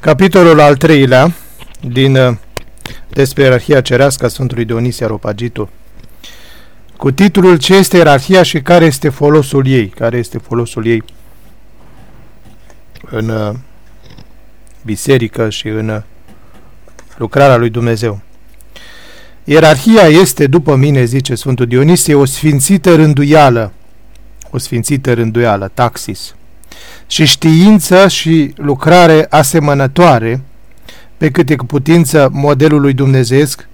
Capitolul al treilea din uh, despre ierarhia cerească a Sfântului Dionisie Aropagitul cu titlul Ce este ierarhia și care este folosul ei? Care este folosul ei în uh, biserică și în uh, lucrarea lui Dumnezeu. Ierarhia este, după mine, zice Sfântul Dionisie, o sfințită rânduială, o sfințită rânduială, taxis, și știință și lucrare asemănătoare, pe câte cu putință modelului dumnezeesc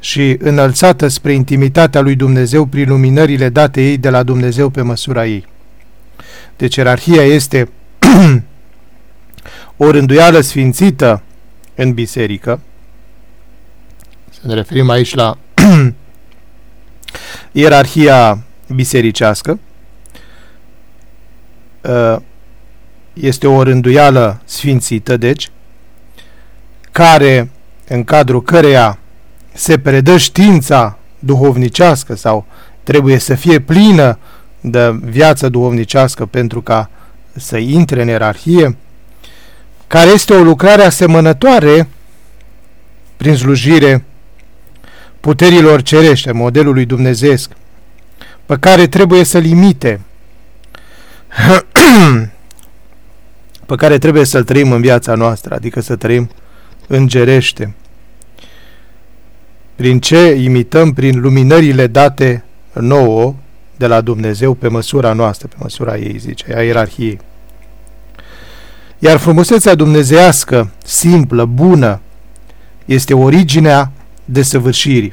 și înălțată spre intimitatea lui Dumnezeu prin luminările date ei de la Dumnezeu pe măsura ei. Deci ierarhia este o rânduială sfințită în biserică. Să ne referim aici la ierarhia bisericească. Ă, este o rânduială sfințită, deci, care, în cadrul căreia se predă știința duhovnicească sau trebuie să fie plină de viață duhovnicească pentru ca să intre în ierarhie, care este o lucrare asemănătoare prin slujire puterilor cerește, modelului dumnezeesc, pe care trebuie să limite, pe care trebuie să-l trăim în viața noastră, adică să trăim îngerește. Prin ce imităm? Prin luminările date nouă de la Dumnezeu pe măsura noastră, pe măsura ei, zice, a ierarhiei. Iar frumusețea dumnezească, simplă, bună, este originea desăvârșirii,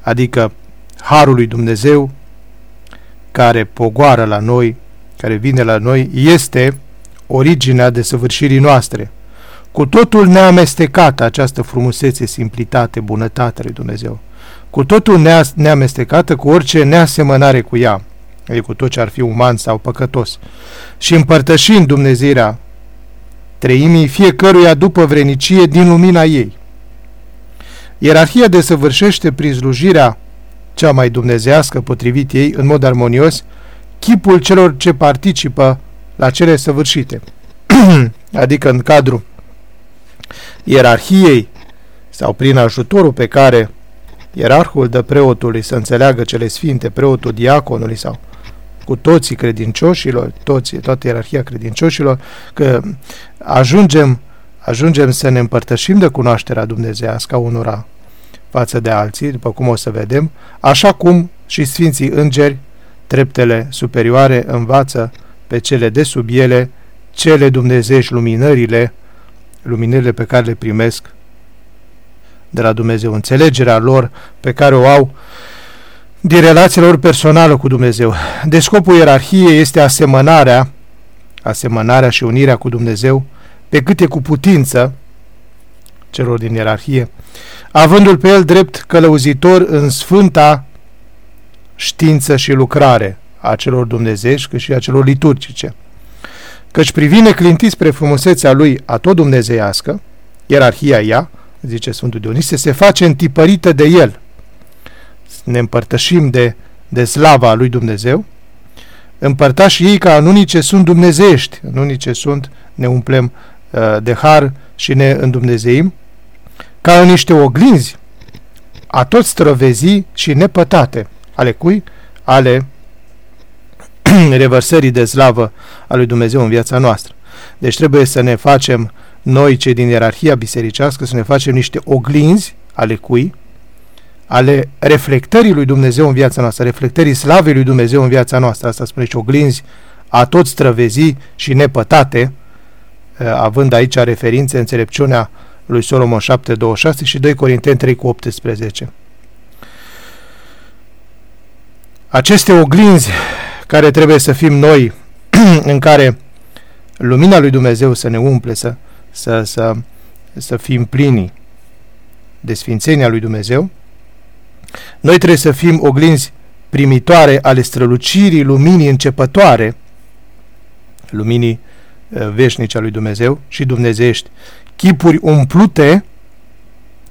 adică Harul lui Dumnezeu care pogoară la noi, care vine la noi, este originea desăvârșirii noastre. Cu totul neamestecată această frumusețe, simplitate, bunătate lui Dumnezeu. Cu totul neamestecată cu orice neasemănare cu ea e cu tot ce ar fi uman sau păcătos, și împărtășind Dumnezeirea treimii fiecăruia după vrenicie din lumina ei. Ierarhia desăvârșește prin slujirea cea mai dumnezească potrivit ei, în mod armonios, chipul celor ce participă la cele săvârșite, adică în cadrul ierarhiei sau prin ajutorul pe care ierarhul dă preotului să înțeleagă cele sfinte, preotul diaconului sau cu toții credincioșilor, toți, toată ierarhia credincioșilor, că ajungem, ajungem să ne împărtășim de cunoașterea dumnezească unora față de alții, după cum o să vedem, așa cum și Sfinții Îngeri, treptele superioare, învață pe cele de sub ele, cele dumnezești luminările, luminările pe care le primesc de la Dumnezeu, înțelegerea lor pe care o au din relația lor personală cu Dumnezeu. Deci scopul ierarhiei este asemănarea, asemănarea și unirea cu Dumnezeu pe câte cu putință celor din ierarhie, avându-l pe el drept călăuzitor în sfânta știință și lucrare a celor dumnezești cât și a celor liturgice. Căci privine clintit spre frumusețea lui a tot dumnezeiască, ierarhia ea, zice Sfântul Dionisie, se face întipărită de el – ne împărtășim de, de slava lui Dumnezeu, împărtași ei ca în unii ce sunt dumnezești, în unii ce sunt, ne umplem uh, de har și ne îndumnezeim, ca în niște oglinzi, a toți străvezii și nepătate, ale cui? Ale revărsării de slavă a lui Dumnezeu în viața noastră. Deci trebuie să ne facem, noi cei din ierarhia bisericească, să ne facem niște oglinzi ale cui? ale reflectării lui Dumnezeu în viața noastră, reflectării slavei lui Dumnezeu în viața noastră. Asta spune și oglinzi a toți străvezii și nepătate, eh, având aici referințe înțelepciunea lui Solomon 7.26 și 2 Corinteni 3.18. Aceste oglinzi care trebuie să fim noi, în care lumina lui Dumnezeu să ne umple, să, să, să, să fim plini de sfințenia lui Dumnezeu, noi trebuie să fim oglinzi primitoare ale strălucirii luminii începătoare, luminii uh, veșnice a lui Dumnezeu și dumnezeiești, chipuri umplute,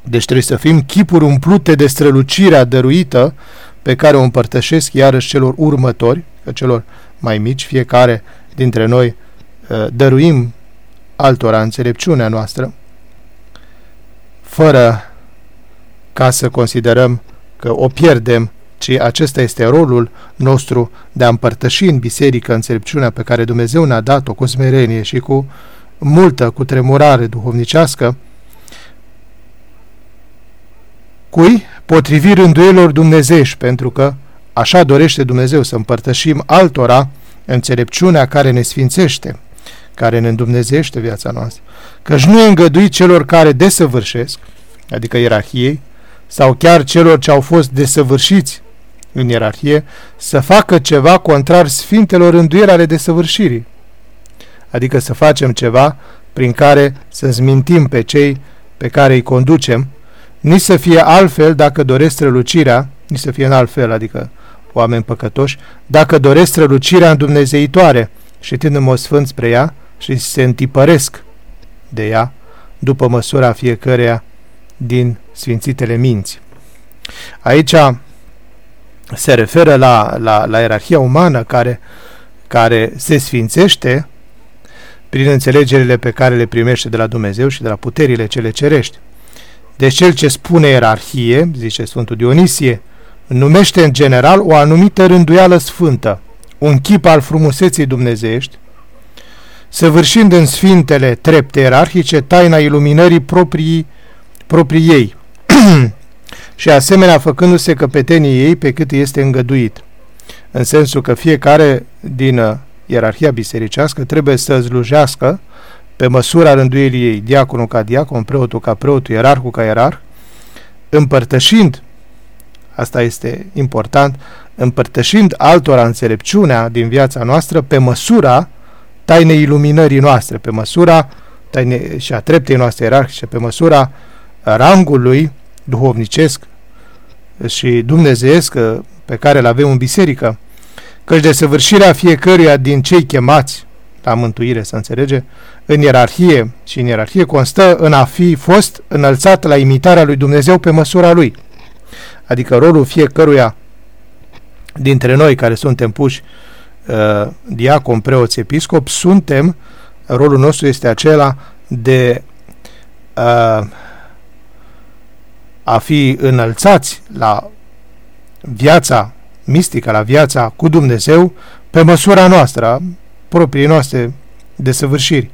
deci trebuie să fim chipuri umplute de strălucirea dăruită pe care o împărtășesc iarăși celor următori, celor mai mici, fiecare dintre noi uh, dăruim altora înțelepciunea noastră, fără ca să considerăm că o pierdem, ci acesta este rolul nostru de a împărtăși în biserică înțelepciunea pe care Dumnezeu ne-a dat-o cu smerenie și cu multă cu tremurare duhovnicească, cui? Potrivi rânduielor dumnezești, pentru că așa dorește Dumnezeu să împărtășim altora înțelepciunea care ne sfințește, care ne îndumnezește viața noastră. Căci nu e îngăduit celor care desăvârșesc, adică ierarhiei, sau chiar celor ce au fost desăvârșiți în ierarhie, să facă ceva contrar sfintelor înduieri ale desăvârșirii. Adică să facem ceva prin care să zmintim pe cei pe care îi conducem, nici să fie altfel dacă doresc strălucirea, nici să fie în altfel, adică oameni păcătoși, dacă doresc strălucirea îndumnezeitoare și tind în mod sfânt spre ea și se întipăresc de ea, după măsura fiecăreia din sfințitele minți. Aici se referă la, la, la ierarhia umană care, care se sfințește prin înțelegerile pe care le primește de la Dumnezeu și de la puterile cele cerești. Deci cel ce spune ierarhie, zice Sfântul Dionisie, numește în general o anumită rânduială sfântă, un chip al frumuseții dumnezeiești, săvârșind în sfintele trepte ierarhice taina iluminării proprii, proprii ei și asemenea făcându-se căpetenii ei pe cât este îngăduit, în sensul că fiecare din uh, ierarhia bisericească trebuie să slujească pe măsura rânduielii ei, diaconul ca diacon, preotul ca preotul, ierarhul ca ierarh, împărtășind, asta este important, împărtășind altora înțelepciunea din viața noastră pe măsura tainei iluminării noastre, pe măsura taine, și a treptei noastre ierarhice, pe măsura rangului duhovnicesc și dumnezeiesc pe care îl avem în biserică, căci de săvârșirea fiecăruia din cei chemați la mântuire, să înțelege, în ierarhie și în ierarhie constă în a fi fost înălțat la imitarea lui Dumnezeu pe măsura lui. Adică rolul fiecăruia dintre noi care suntem puși uh, diacon, preoți, episcop, suntem, rolul nostru este acela de uh, a fi înălțați la viața mistică, la viața cu Dumnezeu, pe măsura noastră, proprii noastre desăvârșiri.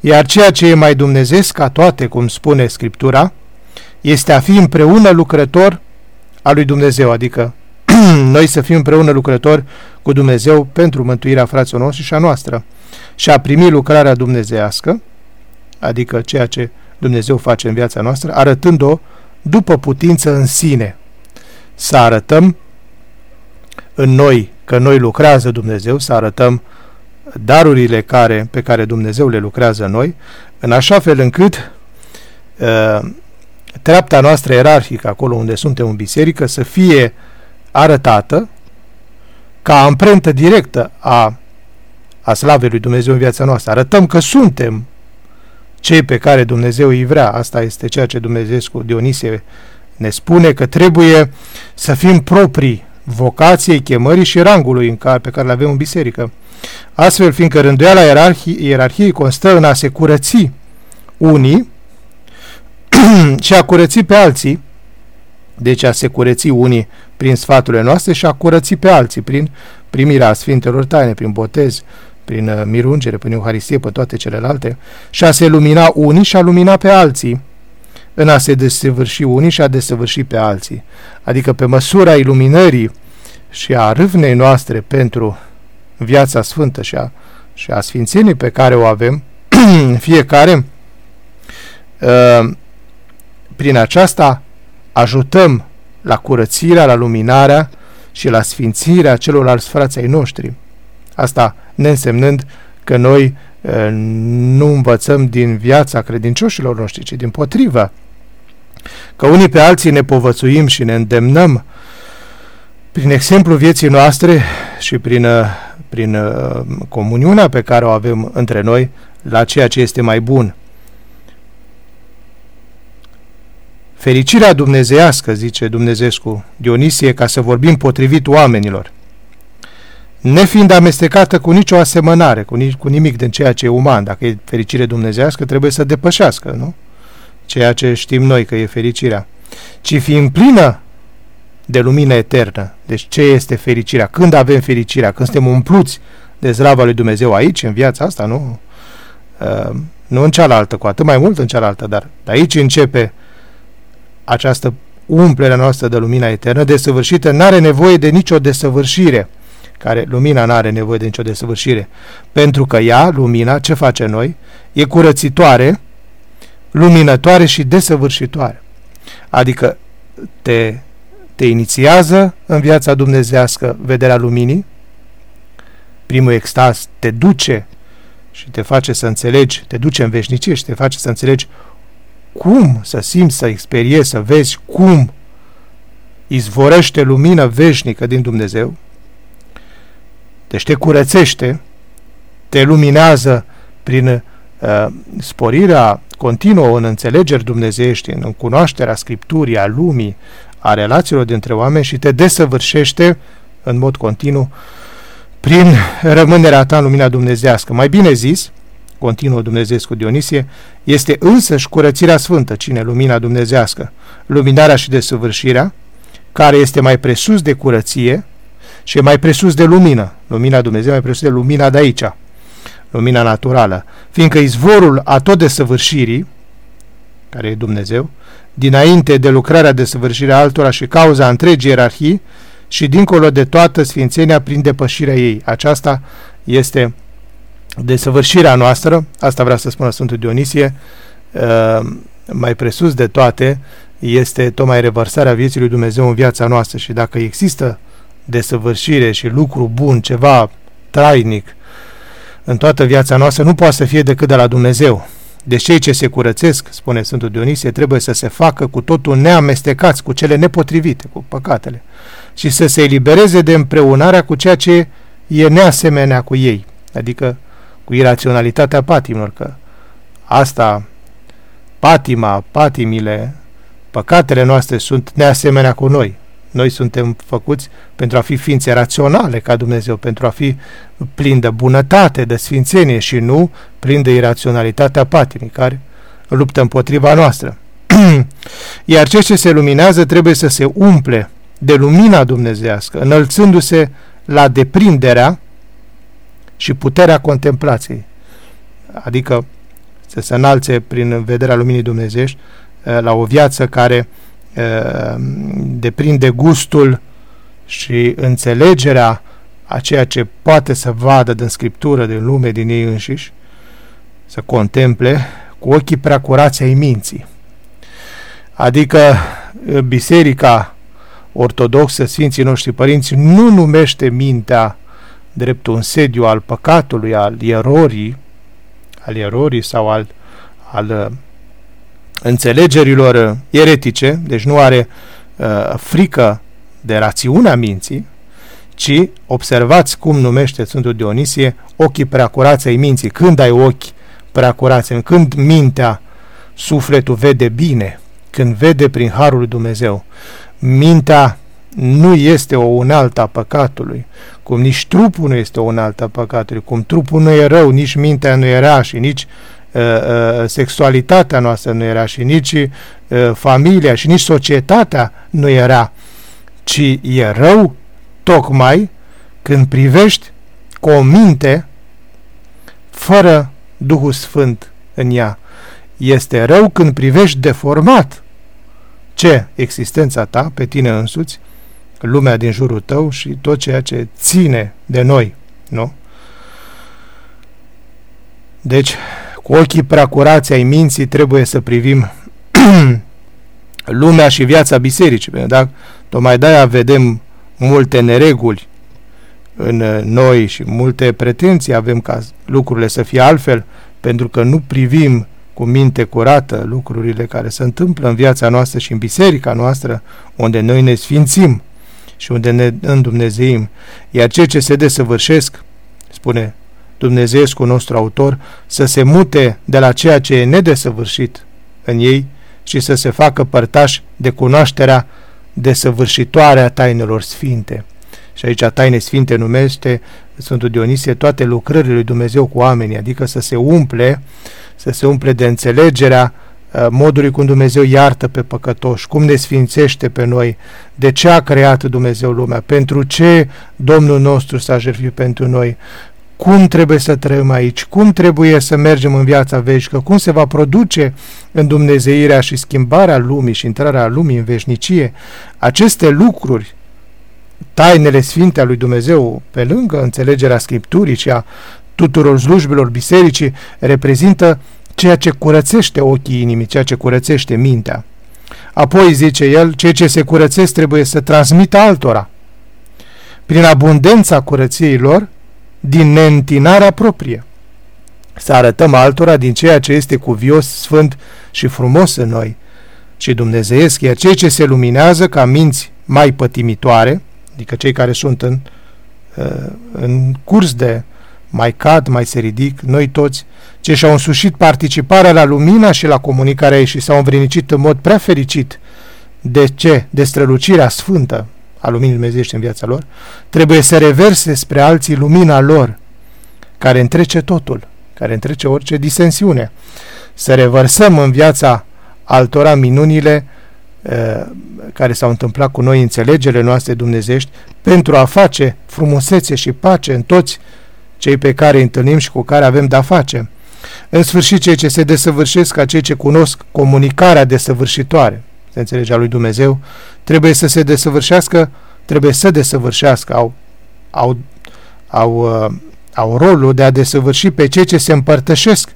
Iar ceea ce e mai dumnezeesc ca toate, cum spune Scriptura, este a fi împreună lucrător al lui Dumnezeu, adică noi să fim împreună lucrători cu Dumnezeu pentru mântuirea fraților noștri și a noastră și a primi lucrarea dumnezească, adică ceea ce Dumnezeu face în viața noastră, arătând-o după putință în sine. Să arătăm în noi că noi lucrează Dumnezeu, să arătăm darurile care, pe care Dumnezeu le lucrează în noi, în așa fel încât uh, treapta noastră ierarhică, acolo unde suntem în biserică, să fie arătată ca amprentă directă a, a slavei lui Dumnezeu în viața noastră. Arătăm că suntem cei pe care Dumnezeu îi vrea. Asta este ceea ce Dumnezeu cu Dionisie ne spune, că trebuie să fim proprii vocației, chemării și rangului în care, pe care le avem în biserică. Astfel, fiindcă rânduiala ierarhie, ierarhiei constă în a se curăți unii și a curăți pe alții, deci a se curăți unii prin sfaturile noastre și a curăți pe alții prin primirea Sfintelor Taine, prin botez, prin uh, mirungere, prin Euharistie, pe toate celelalte, și a se lumina unii și a lumina pe alții, în a se desăvârși unii și a desăvârși pe alții. Adică pe măsura iluminării și a râvnei noastre pentru viața sfântă și a, și a sfințenii pe care o avem, fiecare, uh, prin aceasta ajutăm la curățirea, la luminarea și la sfințirea celorlalți frații ai noștri. Asta neînsemnând că noi uh, nu învățăm din viața credincioșilor noștri, ci din potrivă. Că unii pe alții ne povățuim și ne îndemnăm prin exemplu vieții noastre și prin, uh, prin uh, comuniunea pe care o avem între noi la ceea ce este mai bun. Fericirea dumnezeiască, zice Dumnezeescu Dionisie, ca să vorbim potrivit oamenilor, nefiind amestecată cu nicio asemănare, cu, nici, cu nimic din ceea ce e uman. Dacă e fericire dumnezească, trebuie să depășească, nu? Ceea ce știm noi că e fericirea. Ci fiind plină de lumină eternă. Deci ce este fericirea? Când avem fericirea? Când suntem umpluți de zrava lui Dumnezeu aici, în viața asta, nu? Uh, nu în cealaltă, cu atât mai mult în cealaltă, dar aici începe această umplere noastră de lumina eternă, desăvârșită, n-are nevoie de nicio desăvârșire, care lumina n-are nevoie de nicio desăvârșire, pentru că ea, lumina, ce face noi? E curățitoare, luminătoare și desăvârșitoare. Adică te, te inițiază în viața dumnezească vederea luminii, primul extaz te duce și te face să înțelegi, te duce în veșnicie și te face să înțelegi cum să simți, să experiezi, să vezi cum izvorăște lumină veșnică din Dumnezeu, deci te curățește, te luminează prin uh, sporirea continuă în înțelegeri dumnezeiești, în cunoașterea Scripturii, a lumii, a relațiilor dintre oameni și te desăvârșește în mod continuu prin rămânerea ta în lumina dumnezească. Mai bine zis, continuă Dumnezeescu Dionisie, este însăși curățirea sfântă, cine lumina dumnezească, luminarea și desăvârșirea, care este mai presus de curăție și mai presus de lumină. Lumina Dumnezeu mai presus de lumina de aici, lumina naturală, fiindcă izvorul a tot desăvârșirii, care e Dumnezeu, dinainte de lucrarea de săvârșire altora și cauza întregii ierarhii și dincolo de toată sfințenia prin depășirea ei. Aceasta este desăvârșirea noastră, asta vrea să spună Sfântul Dionisie, uh, mai presus de toate, este tocmai revărsarea vieții lui Dumnezeu în viața noastră și dacă există desăvârșire și lucru bun, ceva trainic în toată viața noastră, nu poate să fie decât de la Dumnezeu. Deci cei ce se curățesc, spune Sfântul Dionisie, trebuie să se facă cu totul neamestecați cu cele nepotrivite, cu păcatele, și să se elibereze de împreunarea cu ceea ce e neasemenea cu ei, adică cu iraționalitatea patimilor, că asta, patima, patimile, păcatele noastre sunt neasemenea cu noi. Noi suntem făcuți pentru a fi ființe raționale ca Dumnezeu, pentru a fi plini de bunătate, de sfințenie și nu plini de iraționalitatea patimii, care luptă împotriva noastră. Iar ceea ce se luminează trebuie să se umple de lumina dumnezească, înălțându-se la deprinderea și puterea contemplației. Adică să se înalțe prin vederea luminii dumnezeiești eh, la o viață care eh, deprinde gustul și înțelegerea a ceea ce poate să vadă din Scriptură, din lume, din ei înșiși, să contemple cu ochii prea curați ai minții. Adică eh, biserica ortodoxă, Sfinții noștri părinți, nu numește mintea drept un sediu al păcatului, al erorii, al erorii sau al, al uh, înțelegerilor eretice, deci nu are uh, frică de rațiunea minții, ci observați cum numește Sfântul Dionisie ochii preacurați ai minții. Când ai ochi preacurați, când mintea, sufletul vede bine, când vede prin Harul lui Dumnezeu, mintea nu este o unealtă a păcatului, cum nici trupul nu este o unealtă a păcatului, cum trupul nu e rău, nici mintea nu era și nici uh, uh, sexualitatea noastră nu era și nici uh, familia și nici societatea nu era, ci e rău tocmai când privești cu o minte fără Duhul Sfânt în ea. Este rău când privești deformat ce? Existența ta, pe tine însuți, lumea din jurul tău și tot ceea ce ține de noi, nu? Deci, cu ochii prea curați ai minții trebuie să privim lumea și viața bisericii, pentru că tocmai de-aia vedem multe nereguli în noi și multe pretenții avem ca lucrurile să fie altfel, pentru că nu privim cu minte curată lucrurile care se întâmplă în viața noastră și în biserica noastră, unde noi ne sfințim și unde ne îndumnezeim. Iar ceea ce se desăvârșesc, spune Dumnezeescu nostru autor, să se mute de la ceea ce e nedesăvârșit în ei și să se facă părtași de cunoașterea desăvârșitoare a tainelor sfinte. și aici taine sfinte numește Sfântul Dionisie toate lucrările lui Dumnezeu cu oamenii, adică să se umple, să se umple de înțelegerea uh, modului cum Dumnezeu iartă pe păcătoși, cum ne sfințește pe noi, de ce a creat Dumnezeu lumea, pentru ce Domnul nostru s-a jertfit pentru noi, cum trebuie să trăim aici, cum trebuie să mergem în viața veșnică, cum se va produce în Dumnezeirea și schimbarea lumii și intrarea lumii în veșnicie. Aceste lucruri, tainele sfinte a lui Dumnezeu, pe lângă înțelegerea Scripturii și a tuturor slujbelor bisericii, reprezintă ceea ce curățește ochii inimii, ceea ce curățește mintea. Apoi, zice el, ceea ce se curățesc trebuie să transmită altora. Prin abundența curăției lor, din neîntinarea proprie. Să arătăm altora din ceea ce este cuvios, sfânt și frumos în noi și dumnezeiesc, iar cei ce se luminează ca minți mai pătimitoare, adică cei care sunt în, uh, în curs de mai cad, mai se ridic, noi toți, ce și-au însușit participarea la lumina și la comunicarea ei și s-au învrinicit în mod prea fericit de ce? De strălucirea sfântă a luminii dumnezeiești în viața lor, trebuie să reverse spre alții lumina lor, care întrece totul, care întrece orice disensiune. Să revărsăm în viața altora minunile uh, care s-au întâmplat cu noi, înțelegele noastre dumnezești, pentru a face frumusețe și pace în toți cei pe care îi întâlnim și cu care avem de-a face. În sfârșit, cei ce se desăvârșesc ca cei ce cunosc comunicarea desăvârșitoare, se înțelege a lui Dumnezeu, trebuie să se desăvârșească, trebuie să desăvârșească, au, au, au, uh, au rolul de a desăvârși pe cei ce se împărtășesc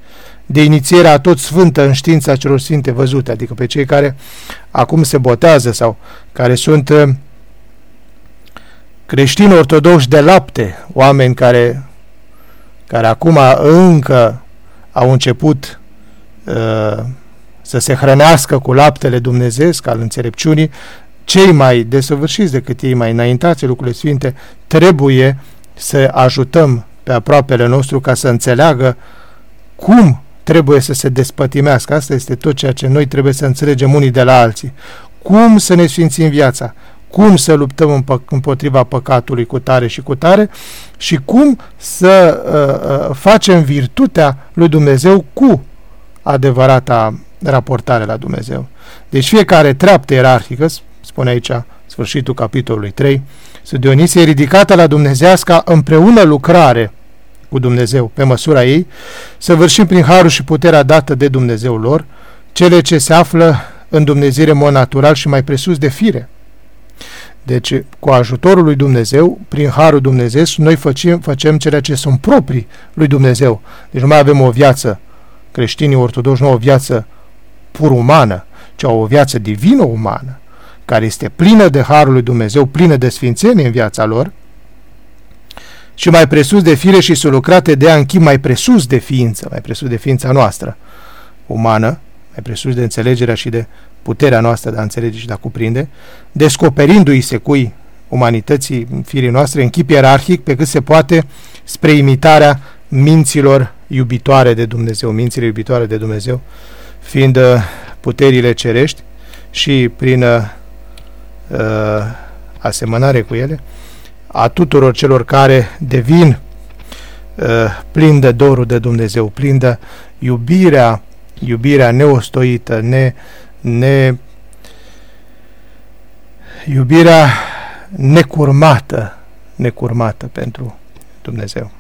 de inițierea a tot sfântă în știința celor sfinte văzute, adică pe cei care acum se botează sau care sunt uh, creștini ortodoxi de lapte, oameni care, care acum încă au început uh, să se hrănească cu laptele dumnezeesc al înțelepciunii, cei mai desăvârșiți decât ei mai înaintați lucrurile sfinte, trebuie să ajutăm pe aproapele nostru ca să înțeleagă cum trebuie să se despătimească. Asta este tot ceea ce noi trebuie să înțelegem unii de la alții. Cum să ne sfințim viața, cum să luptăm împotriva păcatului cu tare și cu tare și cum să uh, uh, facem virtutea lui Dumnezeu cu adevărata raportare la Dumnezeu. Deci fiecare treaptă ierarhică, spune aici sfârșitul capitolului 3, să Dionisie e ridicată la dumnezească împreună lucrare cu Dumnezeu, pe măsura ei, să vârșim prin harul și puterea dată de Dumnezeu lor, cele ce se află în Dumnezeire mod natural și mai presus de fire. Deci, cu ajutorul lui Dumnezeu, prin harul Dumnezeu, noi facem, facem ceea ce sunt proprii lui Dumnezeu. Deci nu mai avem o viață, creștinii ortodoxi nu au o viață pur umană, ci au o viață divină umană, care este plină de Harul lui Dumnezeu, plină de sfințenie în viața lor, și mai presus de fire și sunt lucrate de a închi mai presus de ființă, mai presus de ființa noastră umană, mai presus de înțelegerea și de puterea noastră de a înțelege și de a cuprinde, descoperindu-i se cui umanității firii noastre în chip ierarhic pe cât se poate spre imitarea minților iubitoare de Dumnezeu, mințile iubitoare de Dumnezeu, fiind uh, puterile cerești și prin uh, uh, asemănare cu ele, a tuturor celor care devin uh, plin de dorul de Dumnezeu, plin de iubirea, iubirea neostoită, ne, ne, iubirea necurmată, necurmată pentru Dumnezeu.